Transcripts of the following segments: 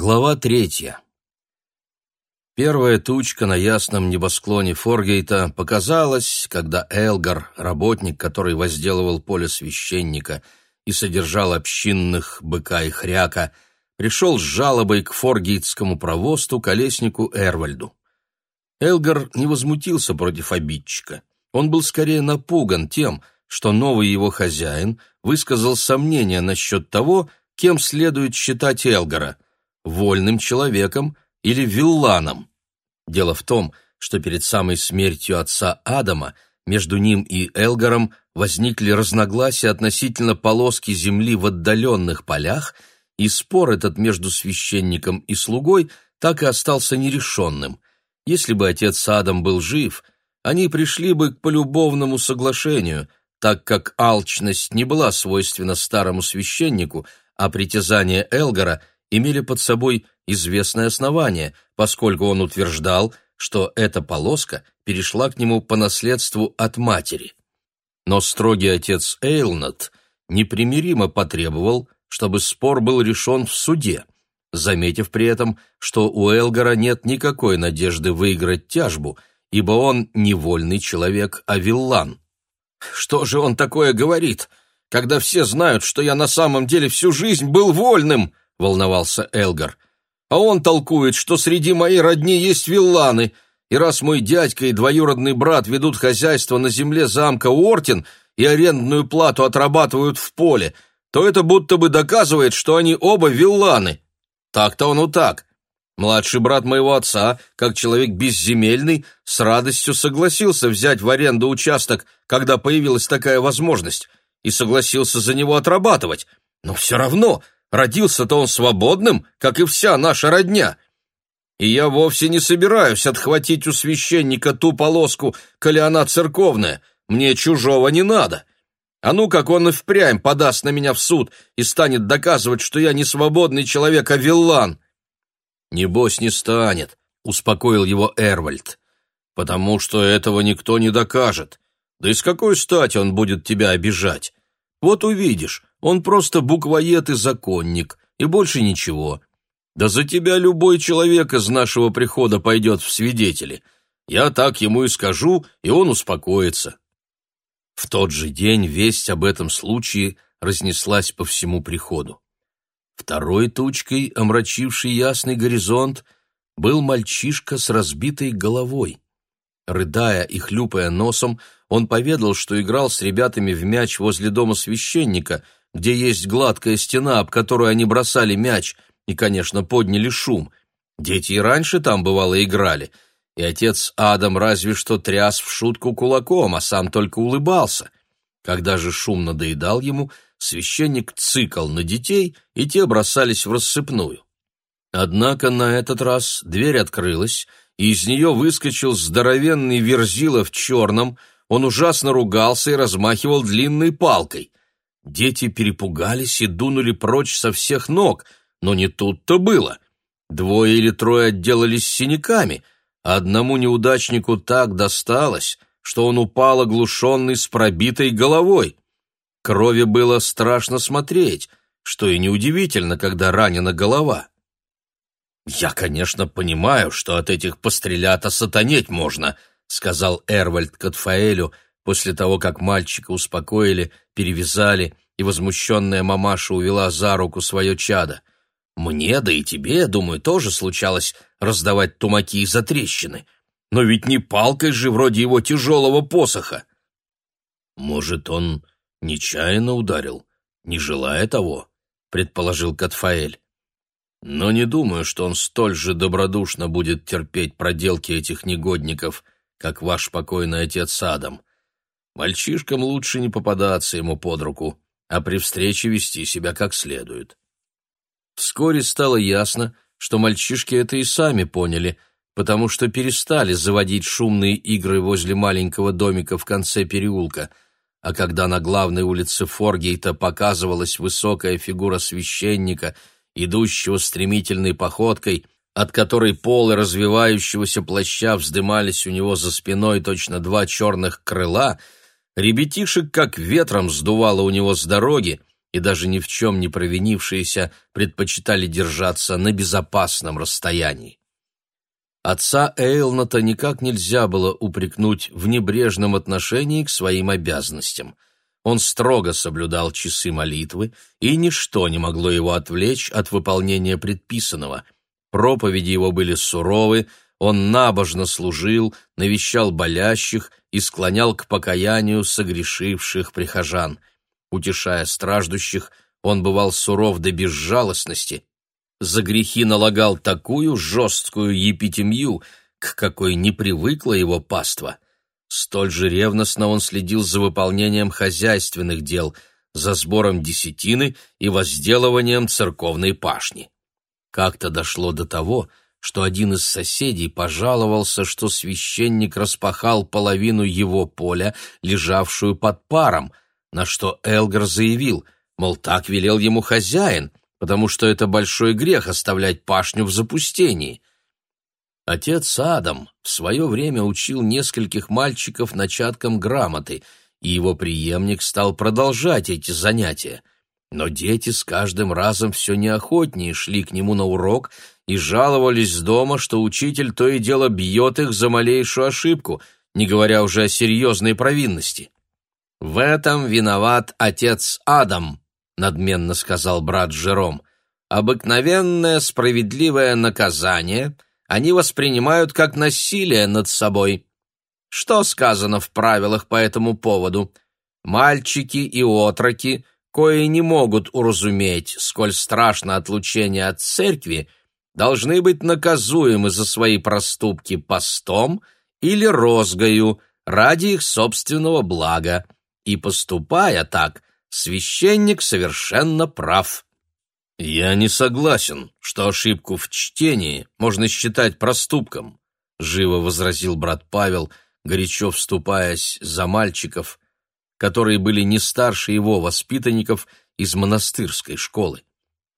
Глава третья. Первая тучка на ясном небосклоне Форгейта показалась, когда Элгар, работник, который возделывал поле священника и содержал общинных быка и хряка, пришел с жалобой к форгейтскому провосту колеснику Эрвальду. Элгар не возмутился против обидчика. Он был скорее напуган тем, что новый его хозяин высказал сомнения насчет того, кем следует считать Элгара — вольным человеком или вилланом. Дело в том, что перед самой смертью отца Адама между ним и Элгаром возникли разногласия относительно полоски земли в отдаленных полях, и спор этот между священником и слугой так и остался нерешенным. Если бы отец Адам был жив, они пришли бы к полюбовному соглашению, так как алчность не была свойственна старому священнику, а притязания Элгара – имели под собой известное основание, поскольку он утверждал, что эта полоска перешла к нему по наследству от матери. Но строгий отец Эйлнат непримиримо потребовал, чтобы спор был решен в суде, заметив при этом, что у Элгара нет никакой надежды выиграть тяжбу, ибо он не вольный человек, а виллан. «Что же он такое говорит, когда все знают, что я на самом деле всю жизнь был вольным?» — волновался Элгар. «А он толкует, что среди моей родни есть вилланы, и раз мой дядька и двоюродный брат ведут хозяйство на земле замка Уортин и арендную плату отрабатывают в поле, то это будто бы доказывает, что они оба вилланы. Так-то он и так. Младший брат моего отца, как человек безземельный, с радостью согласился взять в аренду участок, когда появилась такая возможность, и согласился за него отрабатывать. Но все равно Родился-то он свободным, как и вся наша родня. И я вовсе не собираюсь отхватить у священника ту полоску, коли она церковная. Мне чужого не надо. А ну, как он и впрямь подаст на меня в суд и станет доказывать, что я не свободный человек, а виллан. Небось, не станет, — успокоил его Эрвальд, — потому что этого никто не докажет. Да и с какой стати он будет тебя обижать? Вот увидишь, он просто буквоед и законник, и больше ничего. Да за тебя любой человек из нашего прихода пойдет в свидетели. Я так ему и скажу, и он успокоится». В тот же день весть об этом случае разнеслась по всему приходу. Второй тучкой, омрачивший ясный горизонт, был мальчишка с разбитой головой. Рыдая и хлюпая носом, он поведал, что играл с ребятами в мяч возле дома священника — где есть гладкая стена, об которую они бросали мяч, и, конечно, подняли шум. Дети и раньше там, бывало, играли, и отец Адам разве что тряс в шутку кулаком, а сам только улыбался. Когда же шум надоедал ему, священник цикал на детей, и те бросались в рассыпную. Однако на этот раз дверь открылась, и из нее выскочил здоровенный верзила в черном, он ужасно ругался и размахивал длинной палкой. Дети перепугались и дунули прочь со всех ног, но не тут-то было. Двое или трое отделались синяками, а одному неудачнику так досталось, что он упал оглушенный с пробитой головой. Крови было страшно смотреть, что и неудивительно, когда ранена голова. «Я, конечно, понимаю, что от этих пострелят осатанеть можно», — сказал Эрвальд Катфаэлю, — после того, как мальчика успокоили, перевязали, и возмущенная мамаша увела за руку свое чадо. Мне, да и тебе, думаю, тоже случалось раздавать тумаки из-за трещины. Но ведь не палкой же вроде его тяжелого посоха. Может, он нечаянно ударил, не желая того, предположил Катфаэль. Но не думаю, что он столь же добродушно будет терпеть проделки этих негодников, как ваш покойный отец Адам. Мальчишкам лучше не попадаться ему под руку, а при встрече вести себя как следует. Вскоре стало ясно, что мальчишки это и сами поняли, потому что перестали заводить шумные игры возле маленького домика в конце переулка, а когда на главной улице Форгейта показывалась высокая фигура священника, идущего стремительной походкой, от которой полы развивающегося плаща вздымались у него за спиной точно два черных крыла — Ребятишек как ветром сдувало у него с дороги, и даже ни в чем не провинившиеся предпочитали держаться на безопасном расстоянии. Отца Эйлната никак нельзя было упрекнуть в небрежном отношении к своим обязанностям. Он строго соблюдал часы молитвы, и ничто не могло его отвлечь от выполнения предписанного. Проповеди его были суровы, он набожно служил, навещал болящих и склонял к покаянию согрешивших прихожан. Утешая страждущих, он бывал суров до безжалостности, за грехи налагал такую жесткую епитемью, к какой не привыкла его паства. Столь же ревностно он следил за выполнением хозяйственных дел, за сбором десятины и возделыванием церковной пашни. Как-то дошло до того, что один из соседей пожаловался, что священник распахал половину его поля, лежавшую под паром, на что Элгар заявил, мол, так велел ему хозяин, потому что это большой грех оставлять пашню в запустении. Отец Адам в свое время учил нескольких мальчиков начаткам грамоты, и его преемник стал продолжать эти занятия. Но дети с каждым разом все неохотнее шли к нему на урок и жаловались с дома, что учитель то и дело бьет их за малейшую ошибку, не говоря уже о серьезной провинности. «В этом виноват отец Адам», надменно сказал брат Жером. Обыкновенное справедливое наказание они воспринимают как насилие над собой. Что сказано в правилах по этому поводу? Мальчики и отроки, кои не могут уразуметь, сколь страшно отлучение от церкви, должны быть наказуемы за свои проступки постом или розгою ради их собственного блага, и, поступая так, священник совершенно прав. Я не согласен, что ошибку в чтении можно считать проступком, живо возразил брат Павел, горячо вступаясь за мальчиков, которые были не старше его воспитанников из монастырской школы.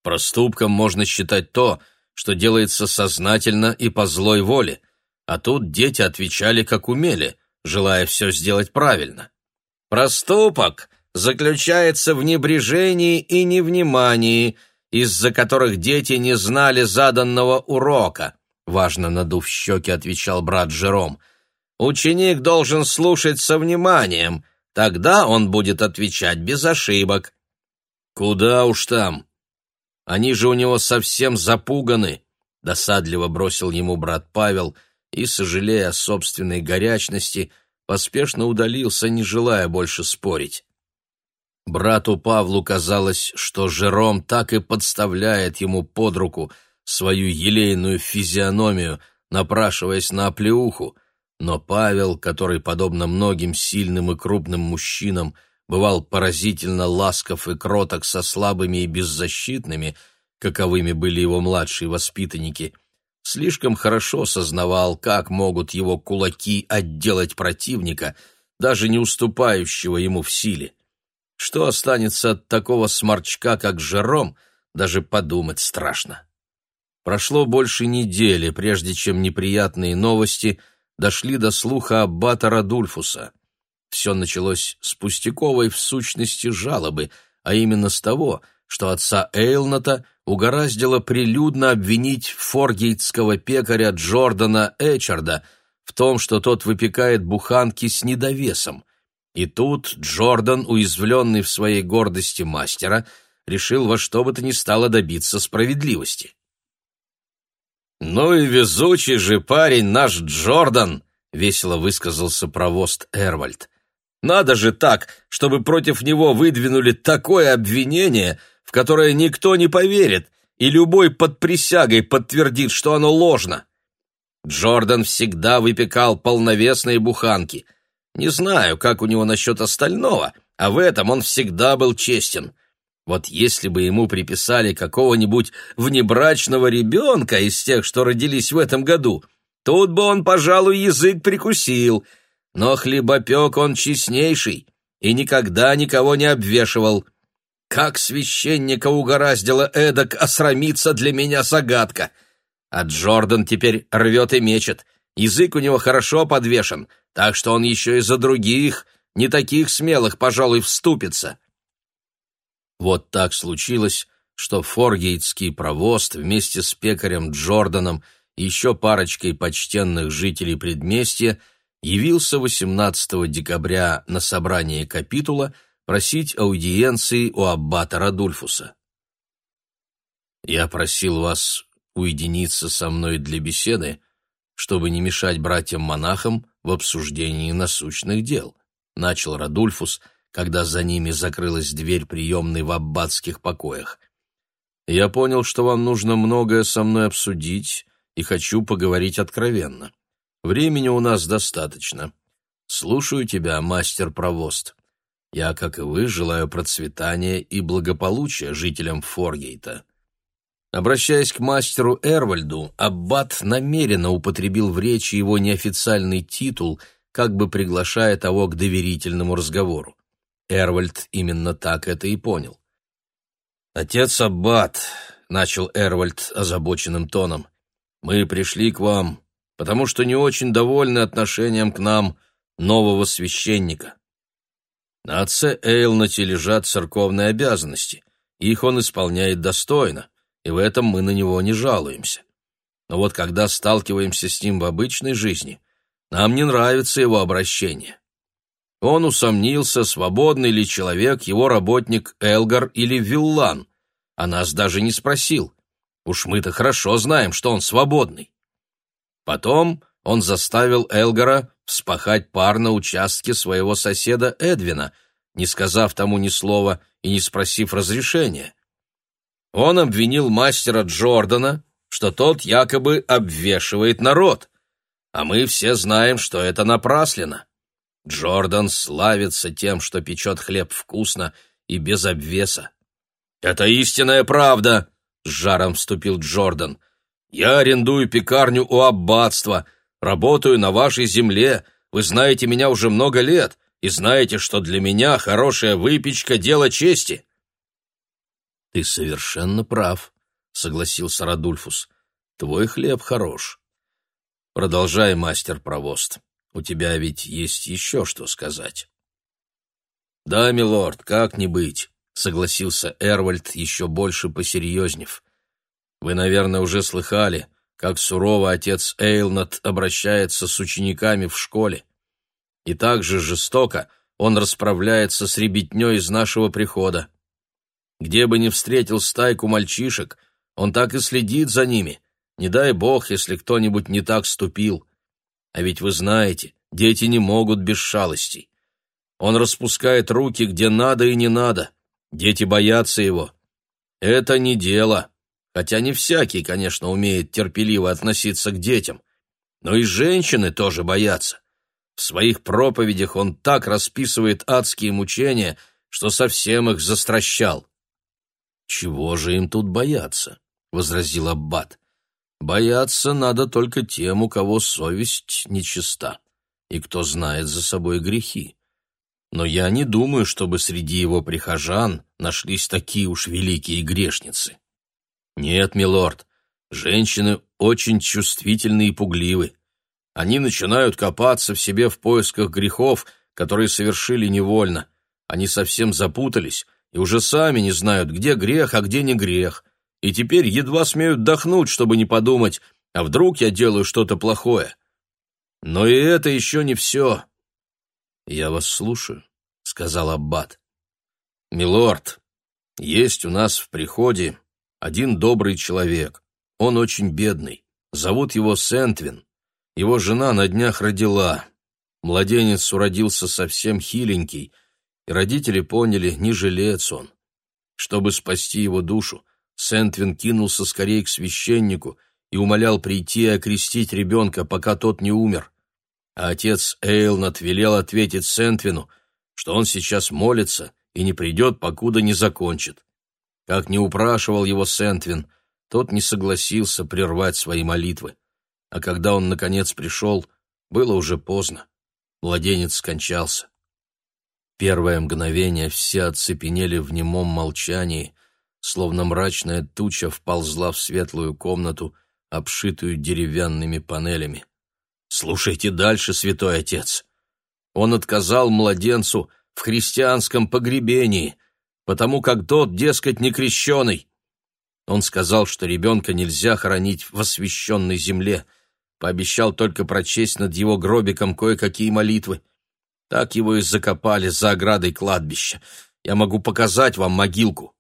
Проступком можно считать то, что делается сознательно и по злой воле, а тут дети отвечали как умели, желая все сделать правильно. Проступок заключается в небрежении и невнимании, из-за которых дети не знали заданного урока, важно надув щеки, отвечал брат Жером. Ученик должен слушать со вниманием, тогда он будет отвечать без ошибок. Куда уж там? Они же у него совсем запуганы, досадливо бросил ему брат Павел и, сожалея о собственной горячности, поспешно удалился, не желая больше спорить. Брату Павлу казалось, что Жером так и подставляет ему под руку свою елейную физиономию, напрашиваясь на оплеуху, но Павел, который, подобно многим сильным и крупным мужчинам, бывал поразительно ласков и кроток со слабыми и беззащитными, каковыми были его младшие воспитанники, слишком хорошо сознавал, как могут его кулаки отделать противника, даже не уступающего ему в силе. Что останется от такого сморчка, как Жером, даже подумать страшно. Прошло больше недели, прежде чем неприятные новости дошли до слуха аббата Радульфуса. Все началось с пустяковой в сущности жалобы, а именно с того, что отца Эйлната угораздило прилюдно обвинить форгейтского пекаря Джордана Эчарда в том, что тот выпекает буханки с недовесом, и тут Джордан, уязвленный в своей гордости мастера, решил во что бы то ни стало добиться справедливости. «Ну и везучий же парень наш Джордан!» — весело высказался провост Эрвальд. «Надо же так, чтобы против него выдвинули такое обвинение, в которое никто не поверит, и любой под присягой подтвердит, что оно ложно. Джордан всегда выпекал полновесные буханки — не знаю, как у него насчет остального, а в этом он всегда был честен. Вот если бы ему приписали какого-нибудь внебрачного ребенка из тех, что родились в этом году, тут бы он, пожалуй, язык прикусил. Но хлебопек он честнейший и никогда никого не обвешивал. Как священника угораздило эдак осрамиться для меня загадка. А Джордан теперь рвет и мечет. Язык у него хорошо подвешен — так что он еще и за других, не таких смелых, пожалуй, вступится. Вот так случилось, что форгейтский провост вместе с пекарем Джорданом и еще парочкой почтенных жителей предместья явился 18 декабря на собрание капитула просить аудиенции у аббата Радульфуса. «Я просил вас уединиться со мной для беседы, чтобы не мешать братьям-монахам в обсуждении насущных дел», начал Радульфус, когда за ними закрылась дверь приемной в аббатских покоях. «Я понял, что вам нужно многое со мной обсудить, и хочу поговорить откровенно. Времени у нас достаточно. Слушаю тебя, мастер-провост. Я, как и вы, желаю процветания и благополучия жителям Форгейта». Обращаясь к мастеру Эрвальду, Аббат намеренно употребил в речи его неофициальный титул, как бы приглашая того к доверительному разговору. Эрвальд именно так это и понял. «Отец Аббат», — начал Эрвальд озабоченным тоном, — «мы пришли к вам, потому что не очень довольны отношением к нам нового священника. На отце Эйлнате лежат церковные обязанности, их он исполняет достойно, и в этом мы на него не жалуемся. Но вот когда сталкиваемся с ним в обычной жизни, нам не нравится его обращение. Он усомнился, свободный ли человек его работник Элгар или Виллан, а нас даже не спросил. Уж мы-то хорошо знаем, что он свободный. Потом он заставил Элгара вспахать пар на участке своего соседа Эдвина, не сказав тому ни слова и не спросив разрешения. Он обвинил мастера Джордана, что тот якобы обвешивает народ, а мы все знаем, что это напраслено. Джордан славится тем, что печет хлеб вкусно и без обвеса. «Это истинная правда!» — с жаром вступил Джордан. «Я арендую пекарню у аббатства, работаю на вашей земле, вы знаете меня уже много лет и знаете, что для меня хорошая выпечка — дело чести». «Ты совершенно прав», — согласился Радульфус. «Твой хлеб хорош. Продолжай, мастер-провост. У тебя ведь есть еще что сказать». «Да, милорд, как не быть», — согласился Эрвальд, еще больше посерьезнев. «Вы, наверное, уже слыхали, как сурово отец Эйлнат обращается с учениками в школе. И так же жестоко он расправляется с ребятней из нашего прихода. Где бы ни встретил стайку мальчишек, он так и следит за ними. Не дай бог, если кто-нибудь не так ступил. А ведь вы знаете, дети не могут без шалостей. Он распускает руки где надо и не надо. Дети боятся его. Это не дело. Хотя не всякий, конечно, умеет терпеливо относиться к детям. Но и женщины тоже боятся. В своих проповедях он так расписывает адские мучения, что совсем их застращал. «Чего же им тут бояться?» — возразил Аббат. Бояться надо только тем, у кого совесть нечиста и кто знает за собой грехи. Но я не думаю, чтобы среди его прихожан нашлись такие уж великие грешницы. Нет, милорд, женщины очень чувствительны и пугливы. Они начинают копаться в себе в поисках грехов, которые совершили невольно. Они совсем запутались и уже сами не знают, где грех, а где не грех и теперь едва смеют дохнуть, чтобы не подумать, а вдруг я делаю что-то плохое. Но и это еще не все. «Я вас слушаю», — сказал Аббат. «Милорд, есть у нас в приходе один добрый человек. Он очень бедный. Зовут его Сентвин. Его жена на днях родила. Младенец уродился совсем хиленький, и родители поняли, не жилец он. Чтобы спасти его душу, Сентвин кинулся скорее к священнику и умолял прийти и окрестить ребенка, пока тот не умер. А отец Эйлнат велел ответить Сентвину, что он сейчас молится и не придет, покуда не закончит. Как не упрашивал его Сентвин, тот не согласился прервать свои молитвы. А когда он, наконец, пришел, было уже поздно. Младенец скончался. Первое мгновение все оцепенели в немом молчании, словно мрачная туча вползла в светлую комнату, обшитую деревянными панелями. «Слушайте дальше, святой отец. Он отказал младенцу в христианском погребении, потому как тот, дескать, не крещеный. Он сказал, что ребенка нельзя хоронить в освященной земле, пообещал только прочесть над его гробиком кое-какие молитвы. Так его и закопали за оградой кладбища. Я могу показать вам могилку.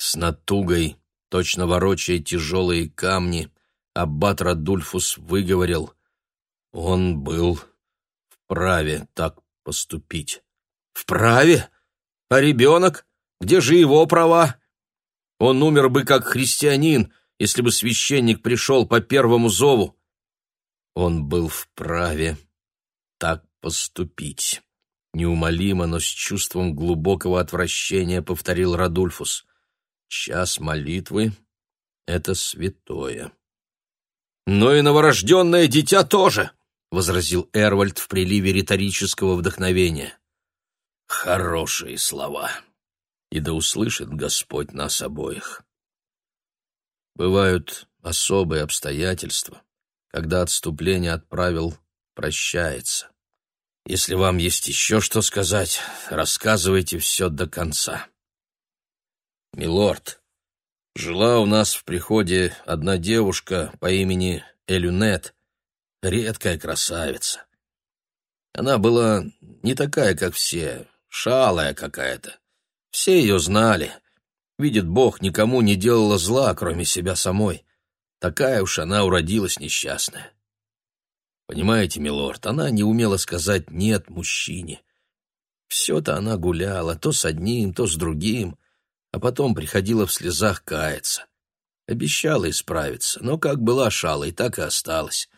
С натугой, точно ворочая тяжелые камни, аббат Радульфус выговорил. Он был вправе так поступить. Вправе? А ребенок? Где же его права? Он умер бы как христианин, если бы священник пришел по первому зову. Он был вправе так поступить. Неумолимо, но с чувством глубокого отвращения повторил Радульфус. Час молитвы — это святое. Но и новорожденное дитя тоже, — возразил Эрвальд в приливе риторического вдохновения. Хорошие слова. И да услышит Господь нас обоих. Бывают особые обстоятельства, когда отступление от правил прощается. Если вам есть еще что сказать, рассказывайте все до конца. Милорд, жила у нас в приходе одна девушка по имени Элюнет, редкая красавица. Она была не такая, как все, шалая какая-то. Все ее знали. Видит Бог, никому не делала зла, кроме себя самой. Такая уж она уродилась несчастная. Понимаете, милорд, она не умела сказать «нет» мужчине. Все-то она гуляла, то с одним, то с другим, а потом приходила в слезах каяться. Обещала исправиться, но как была шалой, так и осталась.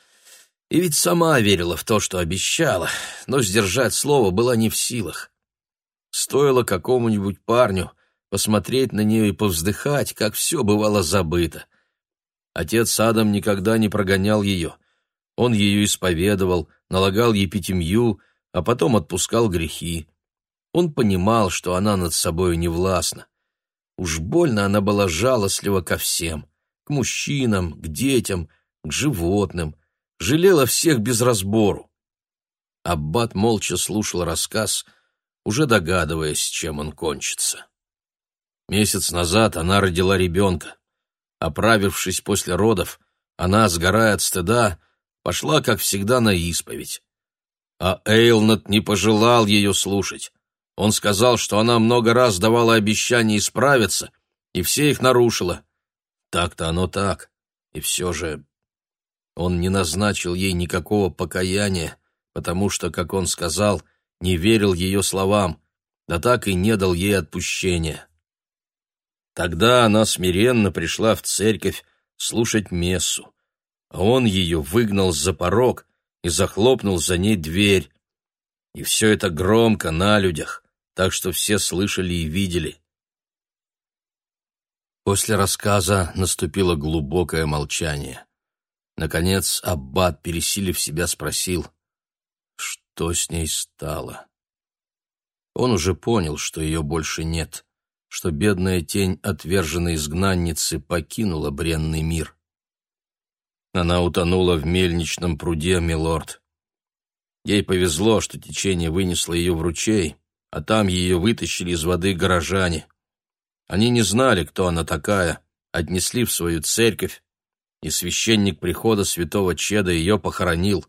И ведь сама верила в то, что обещала, но сдержать слово была не в силах. Стоило какому-нибудь парню посмотреть на нее и повздыхать, как все бывало забыто. Отец Адам никогда не прогонял ее. Он ее исповедовал, налагал епитемью, а потом отпускал грехи. Он понимал, что она над собою не властна. Уж больно она была жалостлива ко всем, к мужчинам, к детям, к животным, жалела всех без разбору. Аббат молча слушал рассказ, уже догадываясь, чем он кончится. Месяц назад она родила ребенка. Оправившись после родов, она, сгорая от стыда, пошла, как всегда, на исповедь. А Эйлнат не пожелал ее слушать. Он сказал, что она много раз давала обещания исправиться, и все их нарушила. Так-то оно так, и все же он не назначил ей никакого покаяния, потому что, как он сказал, не верил ее словам, да так и не дал ей отпущения. Тогда она смиренно пришла в церковь слушать мессу а он ее выгнал за порог и захлопнул за ней дверь. И все это громко на людях, так что все слышали и видели. После рассказа наступило глубокое молчание. Наконец Аббат, пересилив себя, спросил, что с ней стало. Он уже понял, что ее больше нет, что бедная тень отверженной изгнанницы покинула бренный мир. Она утонула в мельничном пруде, милорд. Ей повезло, что течение вынесло ее в ручей, а там ее вытащили из воды горожане. Они не знали, кто она такая, отнесли в свою церковь, и священник прихода святого Чеда ее похоронил.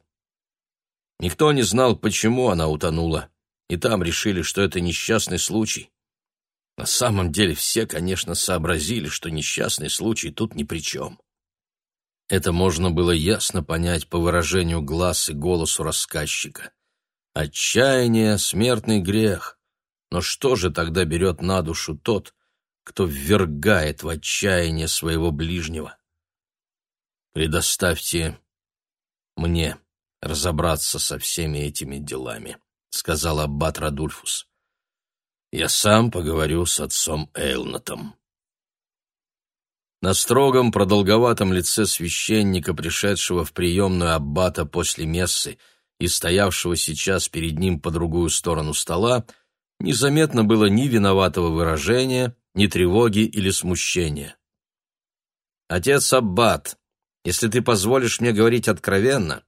Никто не знал, почему она утонула, и там решили, что это несчастный случай. На самом деле все, конечно, сообразили, что несчастный случай тут ни при чем. Это можно было ясно понять по выражению глаз и голосу рассказчика. Отчаяние — смертный грех. Но что же тогда берет на душу тот, кто ввергает в отчаяние своего ближнего? «Предоставьте мне разобраться со всеми этими делами», — сказал аббат Радульфус. «Я сам поговорю с отцом Эйлнатом». На строгом, продолговатом лице священника, пришедшего в приемную аббата после мессы и стоявшего сейчас перед ним по другую сторону стола, незаметно было ни виноватого выражения, ни тревоги или смущения. «Отец Аббат, если ты позволишь мне говорить откровенно,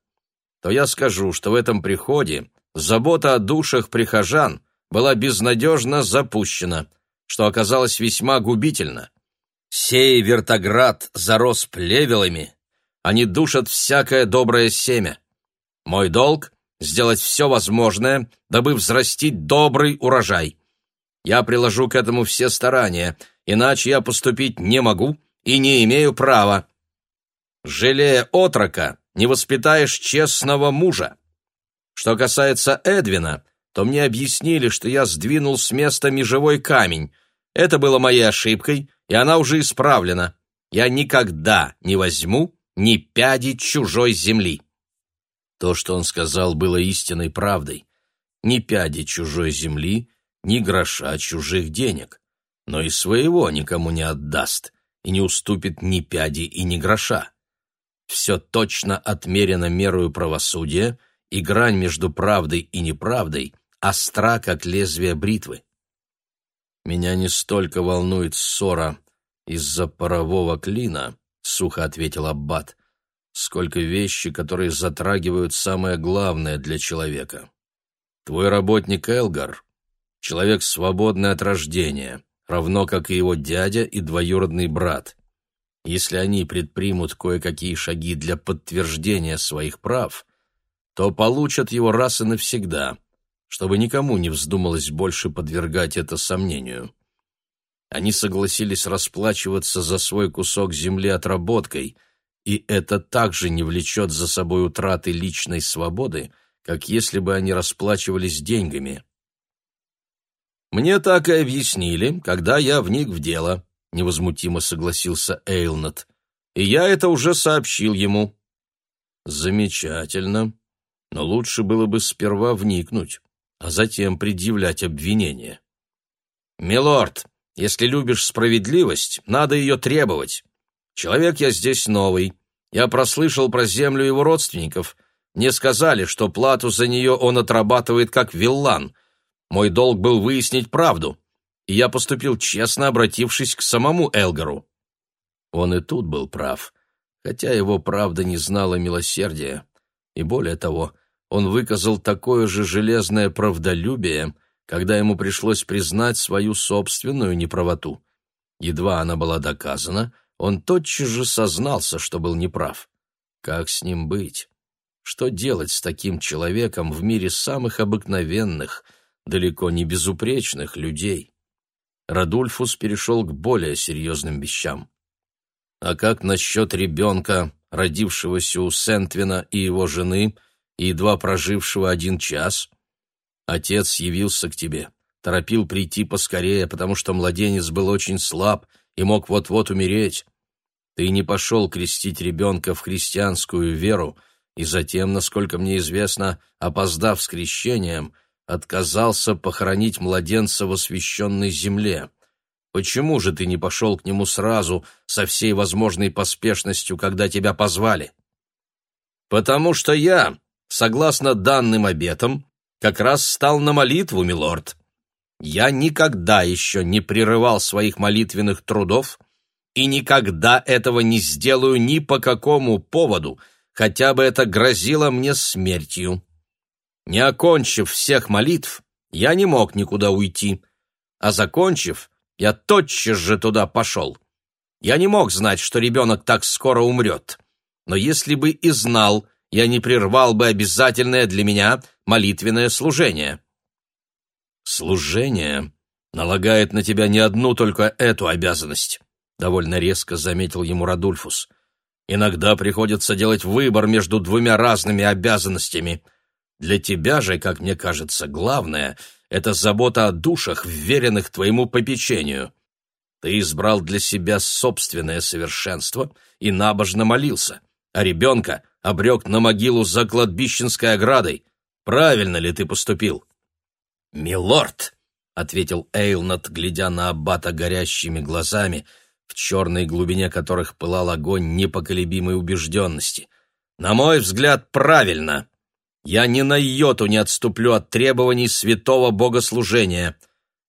то я скажу, что в этом приходе забота о душах прихожан была безнадежно запущена», что оказалось весьма губительно. Сей вертоград зарос плевелами, они душат всякое доброе семя. Мой долг — сделать все возможное, дабы взрастить добрый урожай. Я приложу к этому все старания, иначе я поступить не могу и не имею права. Жалея отрока, не воспитаешь честного мужа. Что касается Эдвина, то мне объяснили, что я сдвинул с места межевой камень. Это было моей ошибкой, и она уже исправлена. Я никогда не возьму ни пяди чужой земли. То, что он сказал, было истинной правдой. Ни пяди чужой земли, ни гроша чужих денег. Но и своего никому не отдаст и не уступит ни пяди и ни гроша. Все точно отмерено мерою правосудия, и грань между правдой и неправдой остра, как лезвие бритвы. Меня не столько волнует ссора из-за парового клина, сухо ответил аббат, сколько вещи, которые затрагивают самое главное для человека. Твой работник Элгар — человек свободный от рождения, равно как и его дядя и двоюродный брат. Если они предпримут кое-какие шаги для подтверждения своих прав, то получат его раз и навсегда, чтобы никому не вздумалось больше подвергать это сомнению. Они согласились расплачиваться за свой кусок земли отработкой, и это также не влечет за собой утраты личной свободы, как если бы они расплачивались деньгами. Мне так и объяснили, когда я вник в дело невозмутимо согласился Эйлнат. И я это уже сообщил ему. Замечательно. Но лучше было бы сперва вникнуть, а затем предъявлять обвинение. Милорд, если любишь справедливость, надо ее требовать. Человек я здесь новый. Я прослышал про землю его родственников. Мне сказали, что плату за нее он отрабатывает как виллан. Мой долг был выяснить правду и я поступил честно, обратившись к самому Элгару. Он и тут был прав, хотя его правда не знала милосердия. И более того, он выказал такое же железное правдолюбие, когда ему пришлось признать свою собственную неправоту. Едва она была доказана, он тотчас же сознался, что был неправ. Как с ним быть? Что делать с таким человеком в мире самых обыкновенных, далеко не безупречных людей? Радульфус перешел к более серьезным вещам. «А как насчет ребенка, родившегося у Сентвина и его жены, едва прожившего один час? Отец явился к тебе, торопил прийти поскорее, потому что младенец был очень слаб и мог вот-вот умереть. Ты не пошел крестить ребенка в христианскую веру, и затем, насколько мне известно, опоздав с крещением — отказался похоронить младенца в освященной земле. Почему же ты не пошел к нему сразу, со всей возможной поспешностью, когда тебя позвали? Потому что я, согласно данным обетам, как раз стал на молитву, милорд. Я никогда еще не прерывал своих молитвенных трудов и никогда этого не сделаю ни по какому поводу, хотя бы это грозило мне смертью. Не окончив всех молитв, я не мог никуда уйти, а закончив, я тотчас же туда пошел. Я не мог знать, что ребенок так скоро умрет, но если бы и знал, я не прервал бы обязательное для меня молитвенное служение. Служение налагает на тебя не одну только эту обязанность, довольно резко заметил ему Радульфус. Иногда приходится делать выбор между двумя разными обязанностями — для тебя же, как мне кажется, главное — это забота о душах, вверенных твоему попечению. Ты избрал для себя собственное совершенство и набожно молился, а ребенка обрек на могилу за кладбищенской оградой. Правильно ли ты поступил? «Милорд!» — ответил Эйлнат, глядя на аббата горящими глазами, в черной глубине которых пылал огонь непоколебимой убежденности. «На мой взгляд, правильно!» Я ни на йоту не отступлю от требований святого богослужения.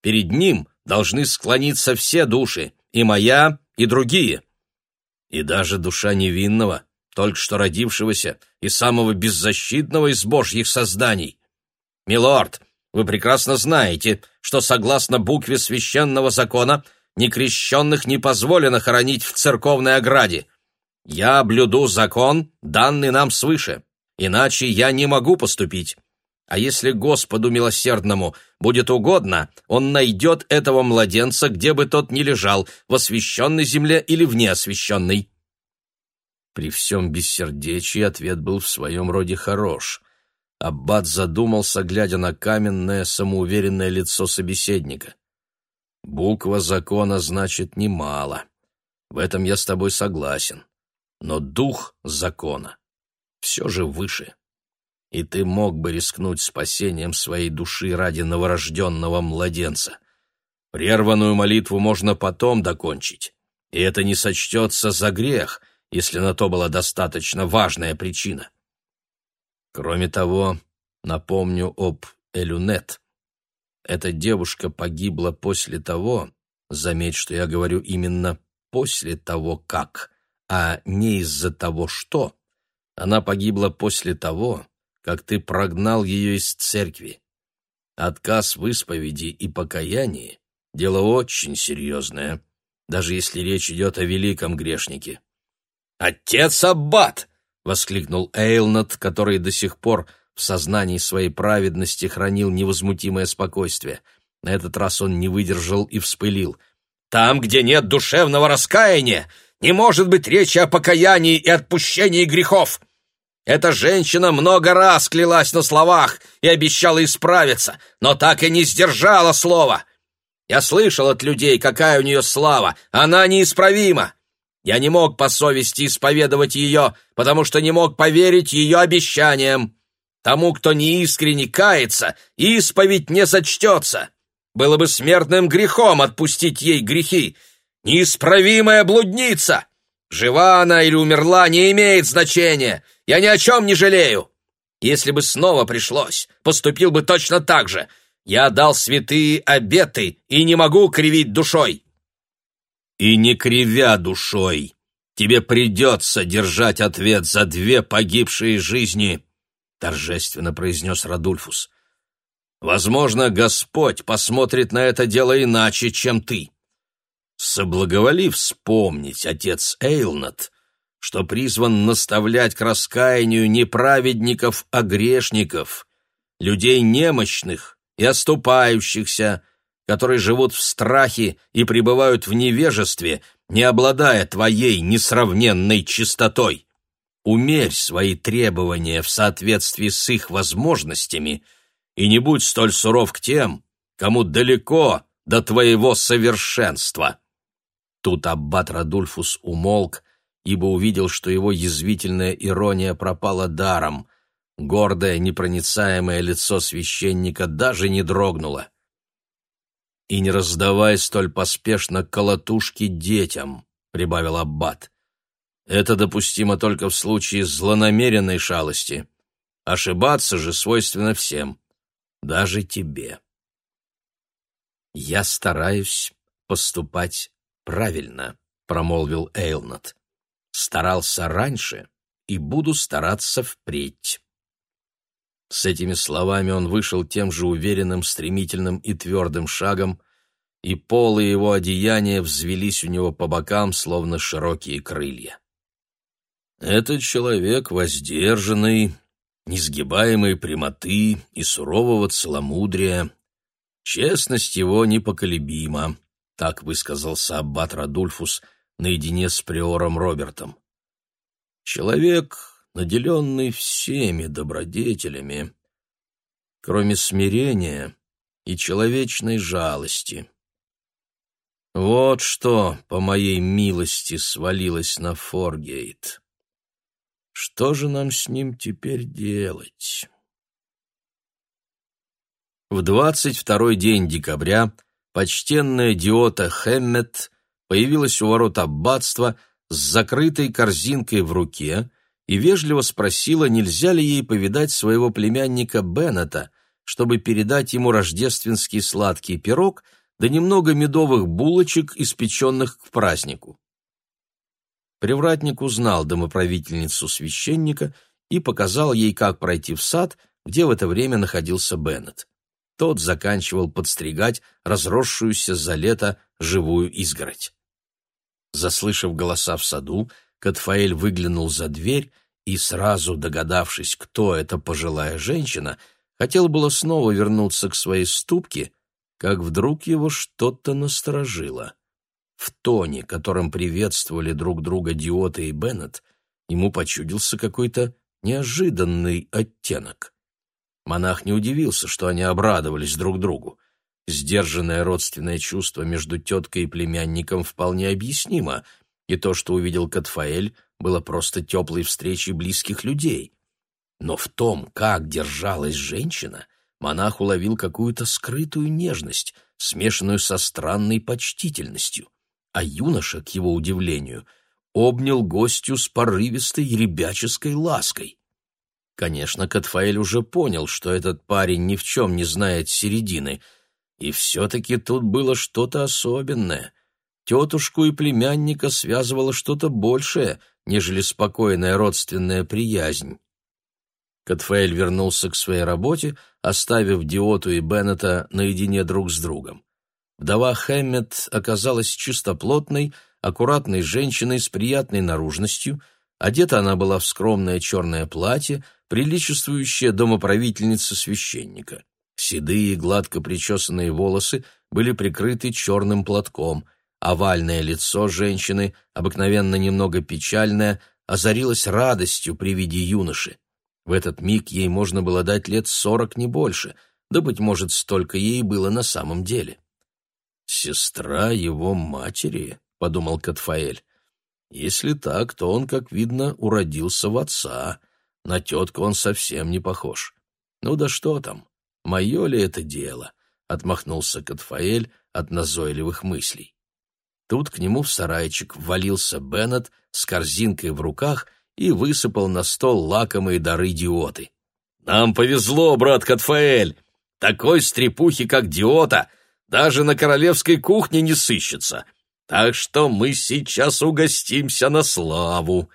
Перед ним должны склониться все души, и моя, и другие. И даже душа невинного, только что родившегося и самого беззащитного из божьих созданий. Милорд, Вы прекрасно знаете, что согласно букве священного закона некрещенных не позволено хоронить в церковной ограде. Я блюду закон, данный нам свыше, иначе я не могу поступить. А если Господу милосердному будет угодно, он найдет этого младенца, где бы тот ни лежал, в освященной земле или в неосвященной». При всем бессердечии ответ был в своем роде хорош. Аббат задумался, глядя на каменное, самоуверенное лицо собеседника. «Буква закона значит немало. В этом я с тобой согласен. Но дух закона все же выше. И ты мог бы рискнуть спасением своей души ради новорожденного младенца. Прерванную молитву можно потом докончить, и это не сочтется за грех, если на то была достаточно важная причина. Кроме того, напомню об Элюнет. Эта девушка погибла после того, заметь, что я говорю именно после того, как, а не из-за того, что. Она погибла после того, как ты прогнал ее из церкви. Отказ в исповеди и покаянии — дело очень серьезное, даже если речь идет о великом грешнике. «Отец Аббат!» — воскликнул Эйлнат, который до сих пор в сознании своей праведности хранил невозмутимое спокойствие. На этот раз он не выдержал и вспылил. «Там, где нет душевного раскаяния, не может быть речи о покаянии и отпущении грехов. Эта женщина много раз клялась на словах и обещала исправиться, но так и не сдержала слова. Я слышал от людей, какая у нее слава, она неисправима. Я не мог по совести исповедовать ее, потому что не мог поверить ее обещаниям. Тому, кто неискренне кается, исповедь не сочтется. Было бы смертным грехом отпустить ей грехи. Неисправимая блудница! Жива она или умерла, не имеет значения. Я ни о чем не жалею. Если бы снова пришлось, поступил бы точно так же. Я дал святые обеты и не могу кривить душой. И не кривя душой, тебе придется держать ответ за две погибшие жизни, торжественно произнес Радульфус. Возможно, Господь посмотрит на это дело иначе, чем ты. Соблаговоли вспомнить, отец Эйлнат, что призван наставлять к раскаянию не праведников, а грешников, людей немощных и оступающихся, которые живут в страхе и пребывают в невежестве, не обладая твоей несравненной чистотой. Умерь свои требования в соответствии с их возможностями и не будь столь суров к тем, кому далеко до твоего совершенства. Тут аббат Радульфус умолк, ибо увидел, что его язвительная ирония пропала даром. Гордое, непроницаемое лицо священника даже не дрогнуло. «И не раздавай столь поспешно колотушки детям», — прибавил аббат. «Это допустимо только в случае злонамеренной шалости. Ошибаться же свойственно всем, даже тебе». «Я стараюсь поступать правильно», — промолвил Эйлнат. «Старался раньше и буду стараться впредь». С этими словами он вышел тем же уверенным, стремительным и твердым шагом, и полы его одеяния взвелись у него по бокам, словно широкие крылья. Этот человек воздержанный, несгибаемой прямоты и сурового целомудрия. Честность его непоколебима. Так высказался аббат Радульфус наедине с приором Робертом. Человек, наделенный всеми добродетелями, кроме смирения и человечной жалости. Вот что, по моей милости, свалилось на Форгейт. Что же нам с ним теперь делать? В двадцать второй день декабря почтенная Диота Хэммет появилась у ворот аббатства с закрытой корзинкой в руке и вежливо спросила, нельзя ли ей повидать своего племянника Беннета, чтобы передать ему рождественский сладкий пирог да немного медовых булочек, испеченных к празднику. Привратник узнал домоправительницу священника и показал ей, как пройти в сад, где в это время находился Беннет. тот заканчивал подстригать разросшуюся за лето живую изгородь. Заслышав голоса в саду, Катфаэль выглянул за дверь и, сразу догадавшись, кто эта пожилая женщина, хотел было снова вернуться к своей ступке, как вдруг его что-то насторожило. В тоне, которым приветствовали друг друга Диота и Беннет, ему почудился какой-то неожиданный оттенок. Монах не удивился, что они обрадовались друг другу. Сдержанное родственное чувство между теткой и племянником вполне объяснимо, и то, что увидел Катфаэль, было просто теплой встречей близких людей. Но в том, как держалась женщина, монах уловил какую-то скрытую нежность, смешанную со странной почтительностью. А юноша, к его удивлению, обнял гостью с порывистой ребяческой лаской. Конечно, Катфаэль уже понял, что этот парень ни в чем не знает середины, и все-таки тут было что-то особенное. Тетушку и племянника связывало что-то большее, нежели спокойная родственная приязнь. Катфаэль вернулся к своей работе, оставив Диоту и Беннета наедине друг с другом. Вдова Хэммет оказалась чистоплотной, аккуратной женщиной с приятной наружностью, одета она была в скромное черное платье, приличествующее домоправительнице священника. Седые, гладко причесанные волосы были прикрыты черным платком, овальное лицо женщины, обыкновенно немного печальное, озарилось радостью при виде юноши. В этот миг ей можно было дать лет сорок, не больше, да, быть может, столько ей было на самом деле. «Сестра его матери», — подумал Катфаэль. «Если так, то он, как видно, уродился в отца. На тетку он совсем не похож. Ну да что там, мое ли это дело?» — отмахнулся Катфаэль от назойливых мыслей. Тут к нему в сарайчик ввалился Беннет с корзинкой в руках и высыпал на стол лакомые дары диоты. «Нам повезло, брат Катфаэль! Такой стрепухи, как диота, даже на королевской кухне не сыщется. Так что мы сейчас угостимся на славу!»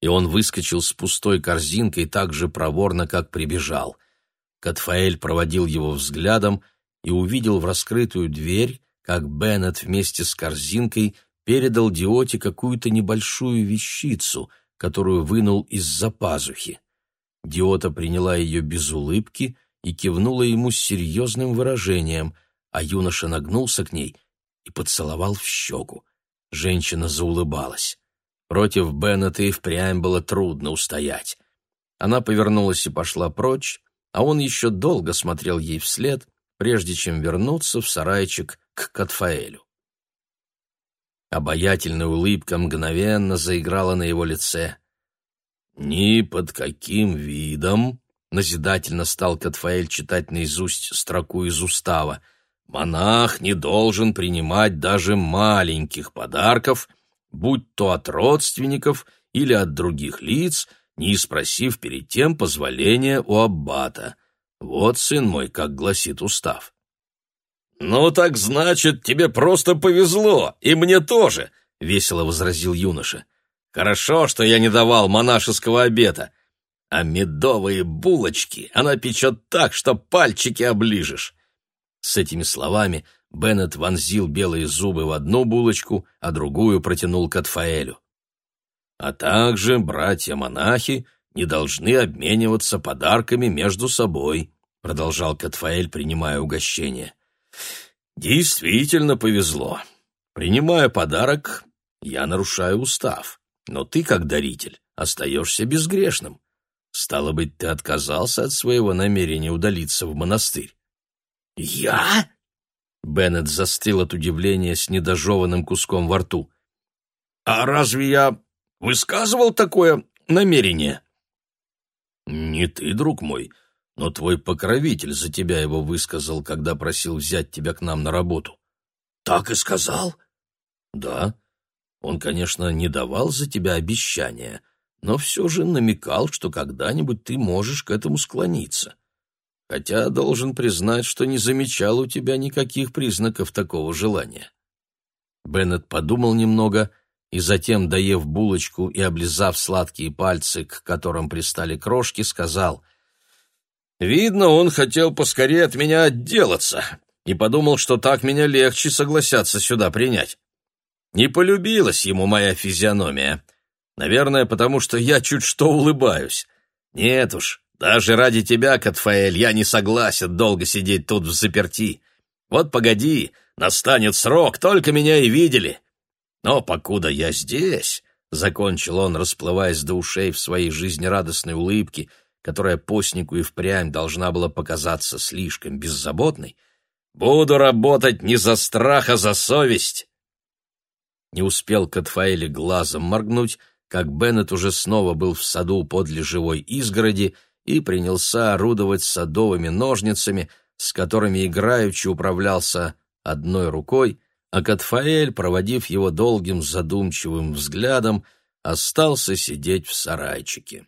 И он выскочил с пустой корзинкой так же проворно, как прибежал. Катфаэль проводил его взглядом и увидел в раскрытую дверь, как Беннет вместе с корзинкой передал Диоте какую-то небольшую вещицу, которую вынул из-за пазухи. Диота приняла ее без улыбки и кивнула ему с серьезным выражением — а юноша нагнулся к ней и поцеловал в щеку. Женщина заулыбалась. Против Беннета и впрямь было трудно устоять. Она повернулась и пошла прочь, а он еще долго смотрел ей вслед, прежде чем вернуться в сарайчик к Катфаэлю. Обаятельная улыбка мгновенно заиграла на его лице. «Ни под каким видом», — назидательно стал Катфаэль читать наизусть строку из устава, — Монах не должен принимать даже маленьких подарков, будь то от родственников или от других лиц, не спросив перед тем позволения у аббата. Вот, сын мой, как гласит устав. «Ну так значит, тебе просто повезло, и мне тоже», — весело возразил юноша. «Хорошо, что я не давал монашеского обета. А медовые булочки она печет так, что пальчики оближешь. С этими словами Беннет вонзил белые зубы в одну булочку, а другую протянул Катфаэлю. А также братья-монахи не должны обмениваться подарками между собой, продолжал Катфаэль, принимая угощение. Действительно повезло. Принимая подарок, я нарушаю устав, но ты, как даритель, остаешься безгрешным. Стало быть, ты отказался от своего намерения удалиться в монастырь. «Я?» Беннет застыл от удивления с недожеванным куском во рту. «А разве я высказывал такое намерение?» «Не ты, друг мой, но твой покровитель за тебя его высказал, когда просил взять тебя к нам на работу». «Так и сказал?» «Да. Он, конечно, не давал за тебя обещания, но все же намекал, что когда-нибудь ты можешь к этому склониться хотя должен признать, что не замечал у тебя никаких признаков такого желания. Беннет подумал немного и затем, доев булочку и облизав сладкие пальцы, к которым пристали крошки, сказал, Видно, он хотел поскорее от меня отделаться и подумал, что так меня легче согласятся сюда принять. Не полюбилась ему моя физиономия. Наверное, потому что я чуть что улыбаюсь. Нет уж, даже ради тебя, Катфаэль, я не согласен долго сидеть тут в заперти. Вот погоди, настанет срок, только меня и видели. Но покуда я здесь, — закончил он, расплываясь до ушей в своей жизнерадостной улыбке, которая постнику и впрямь должна была показаться слишком беззаботной, — буду работать не за страх, а за совесть. Не успел Катфаэли глазом моргнуть, как Беннет уже снова был в саду подле живой изгороди и принялся орудовать садовыми ножницами, с которыми играючи управлялся одной рукой, а Катфаэль, проводив его долгим задумчивым взглядом, остался сидеть в сарайчике.